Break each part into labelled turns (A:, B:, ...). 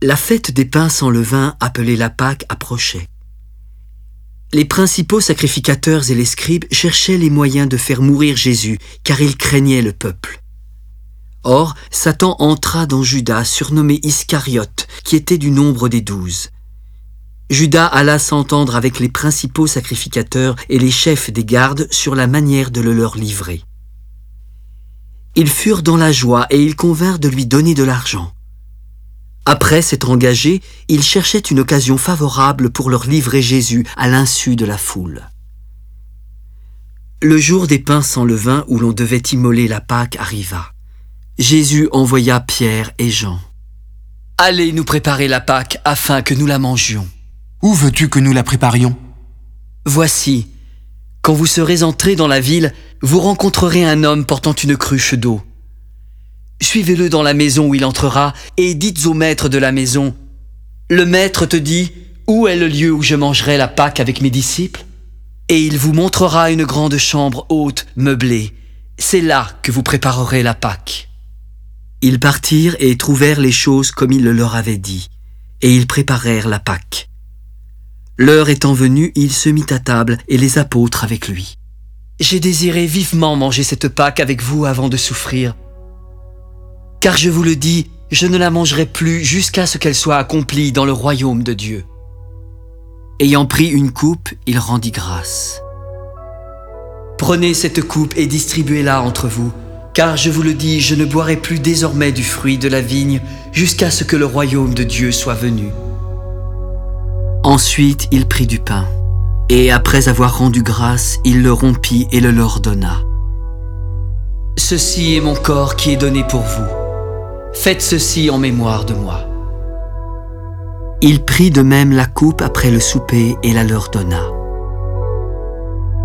A: La fête des pains sans levain, appelée la Pâque, approchait. Les principaux sacrificateurs et les scribes cherchaient les moyens de faire mourir Jésus, car ils craignaient le peuple. Or, Satan entra dans Judas, surnommé Iscariote, qui était du nombre des douze. Judas alla s'entendre avec les principaux sacrificateurs et les chefs des gardes sur la manière de le leur livrer. Ils furent dans la joie et ils convinrent de lui donner de l'argent. Après s'être engagés, ils cherchaient une occasion favorable pour leur livrer Jésus à l'insu de la foule. Le jour des pains sans levain où l'on devait immoler la Pâque arriva. Jésus envoya Pierre et Jean. Allez nous préparer la Pâque afin que nous la mangions.
B: Où veux-tu que nous la préparions?
A: Voici, quand vous serez entrés dans la ville, vous rencontrerez un homme portant une cruche d'eau. Suivez-le dans la maison où il entrera, et dites au maître de la maison, Le maître te dit, Où est le lieu où je mangerai la Pâque avec mes disciples? Et il vous montrera une grande chambre haute, meublée. C'est là que vous préparerez la Pâque. Ils partirent et trouvèrent les choses comme il le leur avait dit, et ils préparèrent la Pâque. L'heure étant venue, il se mit à table et les apôtres avec lui. J'ai désiré vivement manger cette Pâque avec vous avant de souffrir. Car je vous le dis, je ne la mangerai plus jusqu'à ce qu'elle soit accomplie dans le royaume de Dieu. Ayant pris une coupe, il rendit grâce. Prenez cette coupe et distribuez-la entre vous, car je vous le dis, je ne boirai plus désormais du fruit de la vigne jusqu'à ce que le royaume de Dieu soit venu. Ensuite il prit du pain, et après avoir rendu grâce, il le rompit et le leur donna. Ceci est mon corps qui est donné pour vous. Faites ceci en mémoire de moi. Il prit de même la coupe après le souper et la leur donna.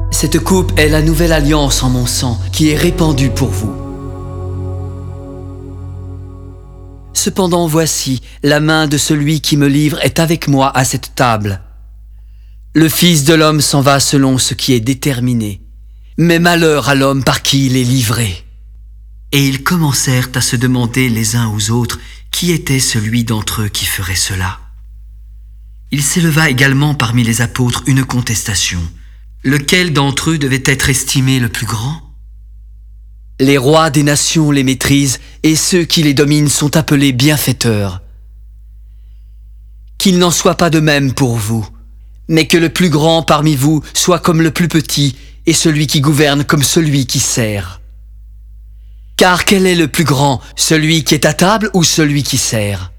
A: Cette coupe est la nouvelle alliance en mon sang qui est répandue pour vous. Cependant voici, la main de celui qui me livre est avec moi à cette table. Le Fils de l'homme s'en va selon ce qui est déterminé, mais malheur à l'homme par qui il est livré. Et ils commencèrent à se demander les uns aux autres qui était celui d'entre eux qui ferait cela. Il s'éleva également parmi les apôtres une contestation. Lequel d'entre eux devait être estimé le plus grand? Les rois des nations les maîtrisent et ceux qui les dominent sont appelés bienfaiteurs. Qu'il n'en soit pas de même pour vous, mais que le plus grand parmi vous soit comme le plus petit et celui qui gouverne comme celui qui sert. Car quel est le plus grand, celui qui est à table ou celui qui sert?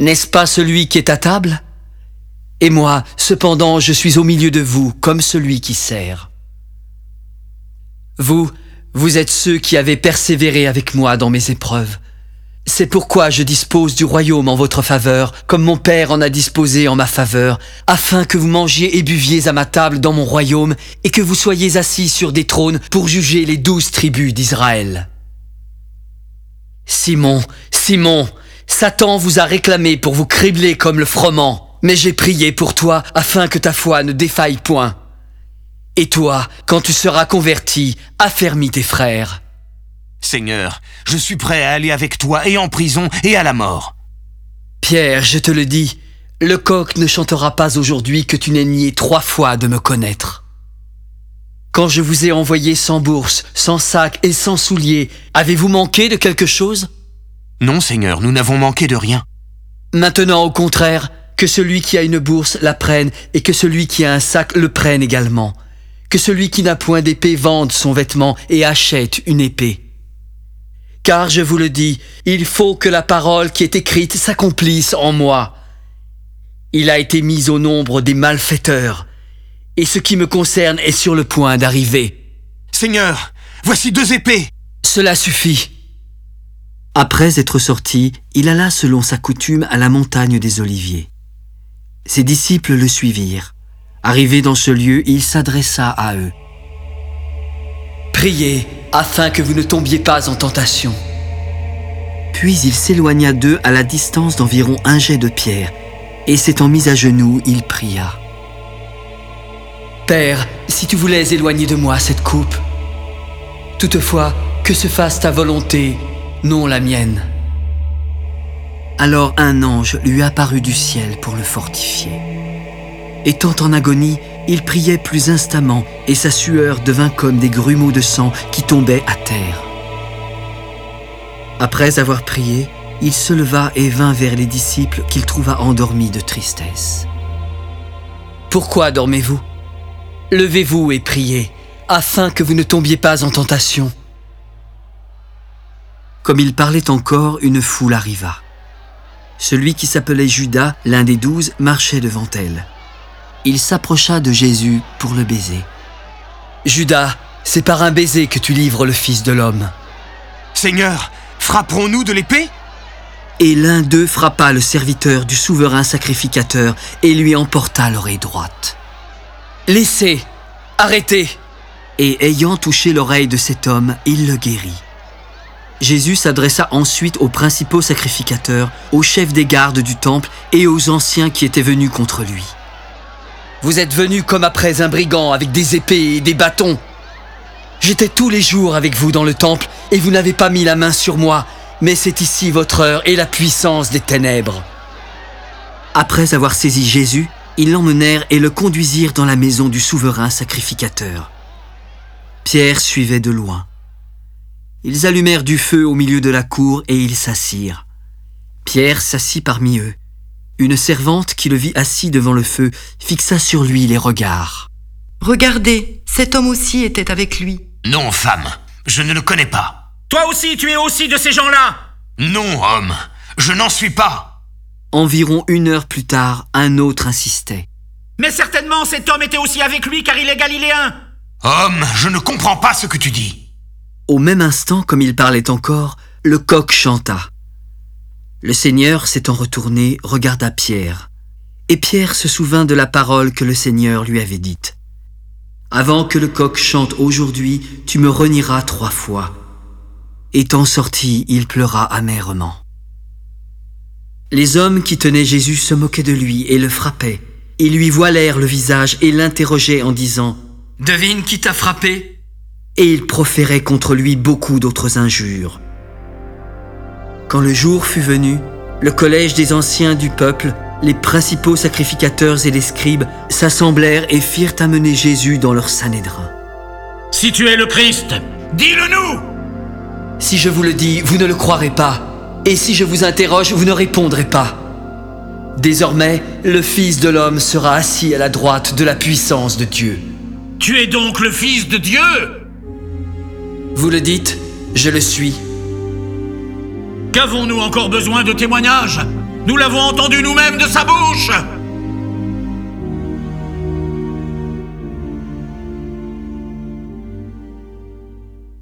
A: N'est-ce pas celui qui est à table? Et moi, cependant, je suis au milieu de vous comme celui qui sert. Vous, vous êtes ceux qui avez persévéré avec moi dans mes épreuves. C'est pourquoi je dispose du royaume en votre faveur, comme mon Père en a disposé en ma faveur, afin que vous mangiez et buviez à ma table dans mon royaume, et que vous soyez assis sur des trônes pour juger les douze tribus d'Israël. Simon, Simon, Satan vous a réclamé pour vous cribler comme le froment, mais j'ai prié pour toi afin que ta foi ne défaille point. Et toi, quand tu seras converti, affermis tes frères.
B: Seigneur, je suis prêt à aller avec toi et en prison et à la mort.
A: Pierre, je te le dis, le coq ne chantera pas aujourd'hui que tu n'aies nié trois fois de me connaître. Quand je vous ai envoyé sans bourse, sans sac et sans souliers, avez-vous manqué de quelque chose?
B: Non, Seigneur, nous n'avons manqué de rien.
A: Maintenant, au contraire, que celui qui a une bourse la prenne et que celui qui a un sac le prenne également. Que celui qui n'a point d'épée vende son vêtement et achète une épée. Car je vous le dis, il faut que la parole qui est écrite s'accomplisse en moi. Il a été mis au nombre des malfaiteurs, et ce qui me concerne est sur le point d'arriver.
B: Seigneur, voici deux épées.
A: Cela suffit. Après être sorti, il alla selon sa coutume à la montagne des Oliviers. Ses disciples le suivirent. Arrivé dans ce lieu, il s'adressa à eux. Priez afin que vous ne tombiez pas en tentation. Puis il s'éloigna d'eux à la distance d'environ un jet de pierre, et s'étant mis à genoux, il pria. Père, si tu voulais éloigner de moi cette coupe, toutefois, que se fasse ta volonté, non la mienne. Alors un ange lui apparut du ciel pour le fortifier. Étant en agonie, il priait plus instamment et sa sueur devint comme des grumeaux de sang qui tombaient à terre. Après avoir prié, il se leva et vint vers les disciples qu'il trouva endormis de tristesse. Pourquoi dormez-vous? Levez-vous et priez, afin que vous ne tombiez pas en tentation. Comme il parlait encore, une foule arriva. Celui qui s'appelait Judas, l'un des douze, marchait devant elle. Il s'approcha de Jésus pour le baiser. Judas, c'est par un baiser que tu livres le Fils de l'homme.
B: Seigneur, frapperons-nous de l'épée?
A: Et l'un d'eux frappa le serviteur du souverain sacrificateur et lui emporta l'oreille droite. Laissez, arrêtez. Et ayant touché l'oreille de cet homme, il le guérit. Jésus s'adressa ensuite aux principaux sacrificateurs, aux chefs des gardes du temple et aux anciens qui étaient venus contre lui. Vous êtes venus comme après un brigand avec des épées et des bâtons. J'étais tous les jours avec vous dans le temple et vous n'avez pas mis la main sur moi, mais c'est ici votre heure et la puissance des ténèbres. Après avoir saisi Jésus, ils l'emmenèrent et le conduisirent dans la maison du souverain sacrificateur. Pierre suivait de loin. Ils allumèrent du feu au milieu de la cour et ils s'assirent. Pierre s'assit parmi eux. Une servante qui le vit assis devant le feu fixa sur lui les regards.
C: Regardez, cet homme aussi était avec lui.
B: Non, femme, je ne le connais pas.
D: Toi aussi, tu es aussi de ces gens-là
B: Non, homme, je n'en suis pas.
A: Environ une heure plus tard, un autre insistait.
D: Mais certainement cet homme était aussi avec lui car il est galiléen
B: Homme, je ne comprends pas ce que tu dis.
A: Au même instant, comme il parlait encore, le coq chanta. Le Seigneur, s'étant retourné, regarda Pierre. Et Pierre se souvint de la parole que le Seigneur lui avait dite. Avant que le coq chante aujourd'hui, tu me renieras trois fois. Étant sorti, il pleura amèrement. Les hommes qui tenaient Jésus se moquaient de lui et le frappaient. Ils lui voilèrent le visage et l'interrogeaient en disant ⁇ Devine qui t'a frappé ?⁇ Et ils proféraient contre lui beaucoup d'autres injures. Quand le jour fut venu, le collège des anciens du peuple, les principaux sacrificateurs et les scribes s'assemblèrent et firent amener Jésus dans leur sanédrin.
D: Si tu es le Christ, dis-le-nous
A: Si je vous le dis, vous ne le croirez pas, et si je vous interroge, vous ne répondrez pas. Désormais, le Fils de l'homme sera assis à la droite de la puissance de Dieu.
D: Tu es donc le Fils de Dieu
A: Vous le dites, je le suis.
D: Qu'avons-nous encore besoin de témoignages? Nous l'avons entendu nous-mêmes de sa bouche